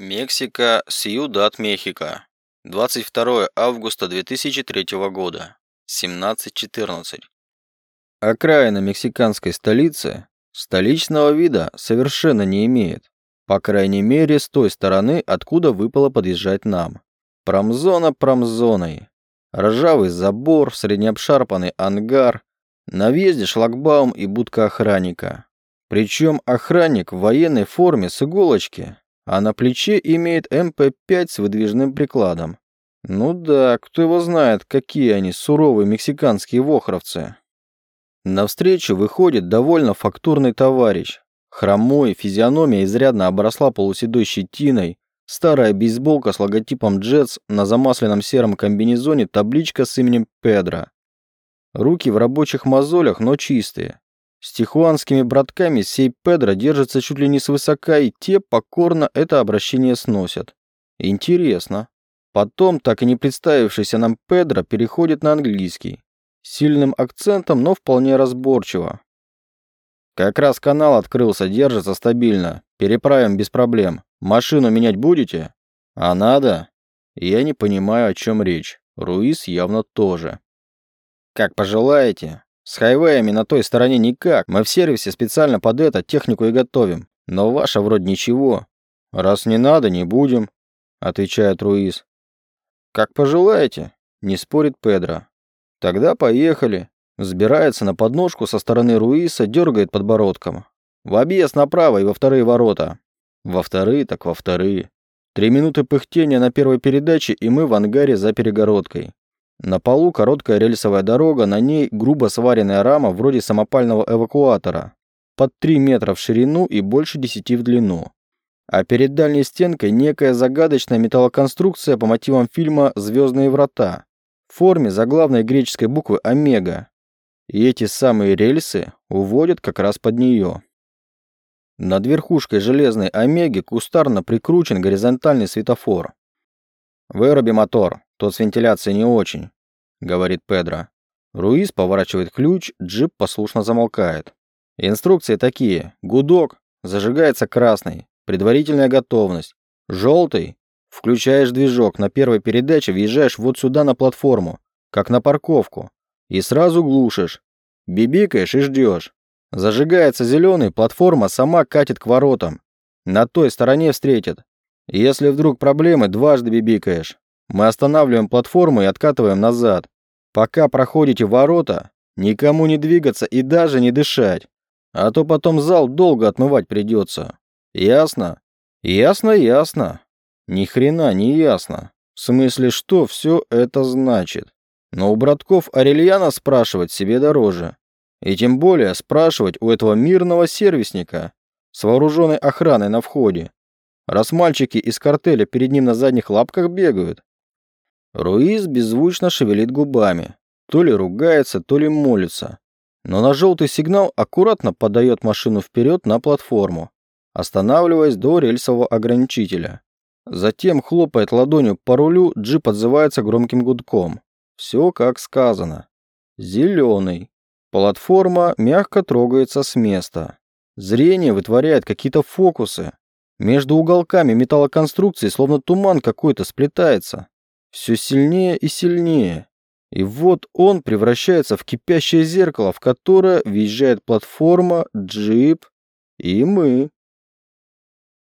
Мексика, Сьюдад, Мехико. 22 августа 2003 года. 17.14. Окраина мексиканской столицы столичного вида совершенно не имеет. По крайней мере, с той стороны, откуда выпало подъезжать нам. Промзона промзоной. Ржавый забор, среднеобшарпанный ангар, на въезде шлагбаум и будка охранника. Причем охранник в военной форме с иголочки, а на плече имеет МП-5 с выдвижным прикладом. Ну да, кто его знает, какие они суровые мексиканские вохровцы. Навстречу выходит довольно фактурный товарищ. Хромой, физиономия изрядно обросла полуседой щетиной, старая бейсболка с логотипом Jets на замасленном сером комбинезоне табличка с именем Педро. Руки в рабочих мозолях, но чистые. С тихуанскими братками сей Педро держится чуть ли не свысока, и те покорно это обращение сносят. Интересно. Потом, так и не представившийся нам Педро переходит на английский. Сильным акцентом, но вполне разборчиво. Как раз канал открылся, держится стабильно. Переправим без проблем. Машину менять будете? А надо? Я не понимаю, о чем речь. Руис явно тоже. Как пожелаете. С хайвеями на той стороне никак. Мы в сервисе специально под это технику и готовим. Но ваша вроде ничего. Раз не надо, не будем, отвечает Руис. Как пожелаете, не спорит Педро. Тогда поехали. Взбирается на подножку со стороны Руиса, дергает подбородком. В объезд направо и во вторые ворота. Во вторые, так во вторые. Три минуты пыхтения на первой передаче, и мы в ангаре за перегородкой. На полу короткая рельсовая дорога, на ней грубо сваренная рама вроде самопального эвакуатора, под 3 метра в ширину и больше 10 в длину. А перед дальней стенкой некая загадочная металлоконструкция по мотивам фильма «Звездные врата» в форме заглавной греческой буквы «Омега». И эти самые рельсы уводят как раз под нее. Над верхушкой железной «Омеги» кустарно прикручен горизонтальный светофор. «Выруби мотор», тот с вентиляцией не очень, говорит Педро. Руис поворачивает ключ, джип послушно замолкает. Инструкции такие. Гудок. Зажигается красный. Предварительная готовность. Желтый. Включаешь движок. На первой передаче въезжаешь вот сюда на платформу. Как на парковку. И сразу глушишь. Бибикаешь и ждешь. Зажигается зеленый, платформа сама катит к воротам. На той стороне встретит. Если вдруг проблемы, дважды бибикаешь. Мы останавливаем платформу и откатываем назад. Пока проходите ворота, никому не двигаться и даже не дышать. А то потом зал долго отмывать придется. Ясно? Ясно, ясно. Ни хрена не ясно. В смысле, что все это значит? Но у братков Арельяна спрашивать себе дороже. И тем более спрашивать у этого мирного сервисника с вооруженной охраной на входе. Раз мальчики из картеля перед ним на задних лапках бегают, Руиз беззвучно шевелит губами. То ли ругается, то ли молится. Но на желтый сигнал аккуратно подает машину вперед на платформу, останавливаясь до рельсового ограничителя. Затем хлопает ладонью по рулю, джип отзывается громким гудком. Все как сказано. Зеленый. Платформа мягко трогается с места. Зрение вытворяет какие-то фокусы. Между уголками металлоконструкции словно туман какой-то сплетается все сильнее и сильнее. И вот он превращается в кипящее зеркало, в которое въезжает платформа, джип и мы.